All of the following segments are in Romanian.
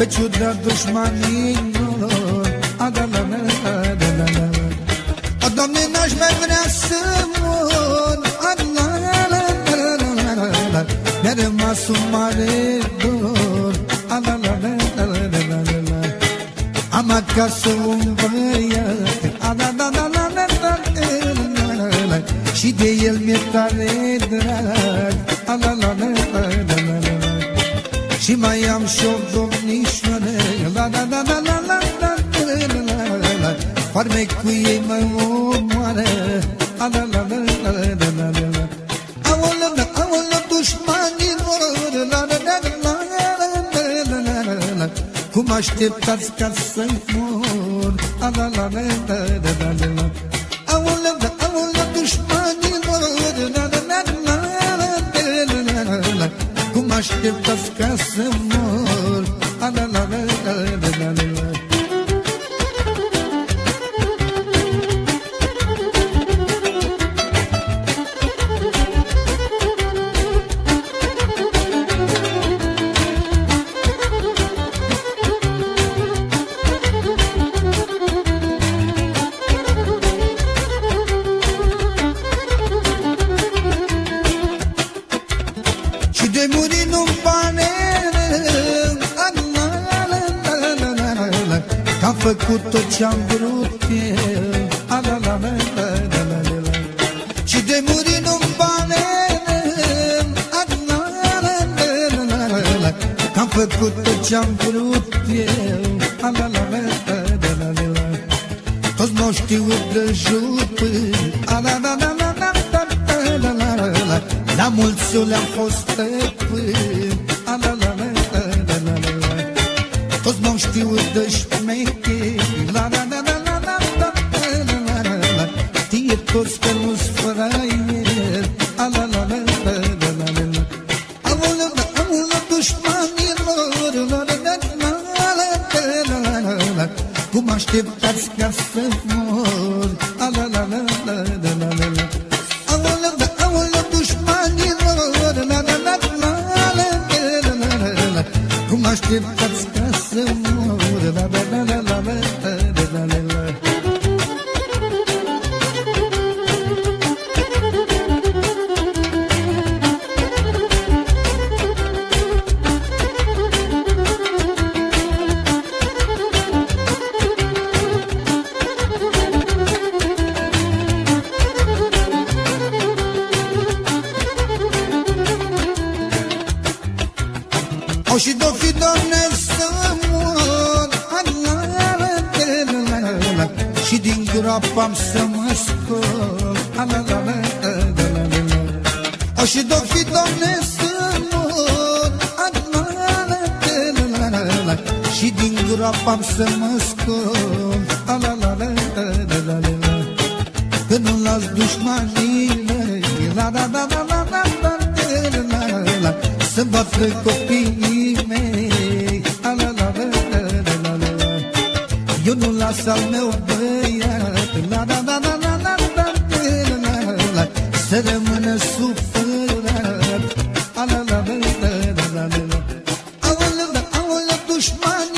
Pe ciuda dușmanilor A, da, da, da, da, da, da, da. O, Doamne, n-aș mai vrea să mor A, la, la, la, la, la, la, la. Mi-a rămas un mare dor A, la, la, la, la, la, la, la, la. Am acasă un băiat A, da, da, da, la, la, la, la, la, la, la. Și de el mi-e tare drag A, la, la, la, la, la, la, la, la. Și mai am și o domnișoară La la la la la la la la la la la Farme cu ei mă omoară La la la la la la la la la Aolă, aolă, dușmanilor La la la la la la la la la Cum așteptați ca să mor La la la la la la la la așteptați ca să mor. A, la, la, la, la, la, am făcut tot ce-am vrut eu A, la, la, la, la, la, la, la, la. Și de muri nu-mi pare rău. A, la, la, la, la, la, la, la, la. Că am făcut tot ce-am vrut eu A, la, la, la, la, la, la, la, la. Toți m-au știut de jupă A, la, la, la, la, la, la, la, la, la, la, la. La mulți eu le-am fost stăpân Toți m-au știut de șmecheri La, la, la, la, la, la, la, la, la, la, la. Știe toți că nu-s fraier A, la, la, la, la, la, la, la, la. Aolă, aolă, dușmanilor La, la, la, la, la, la, la, la, la, la. Cum așteptați ca să mor A, la, la, la, la, la, la, la, la. Aolă, aolă, dușmanilor La, la, la, la, la, la, la, la, la, la. Cum așteptați ca să mor La, la, la, la, la, la, la, la, la, la. O și do fi, Doamne, să groapam să mă scol O și doc fi doamne să mor Și din groapam să mă scol Că nu las dușmanii la la la la la la la să bată copiii mei la, la, la, la, la, la, la. Eu nu las al meu bă să rămână supărat Aoleu, aoleu, dușmanilor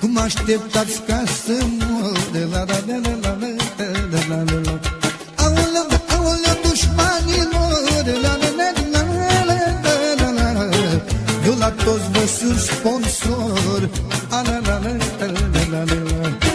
Cum așteptați ca să mor La la la la la la la la sunt sponsor. Ananana, ananana.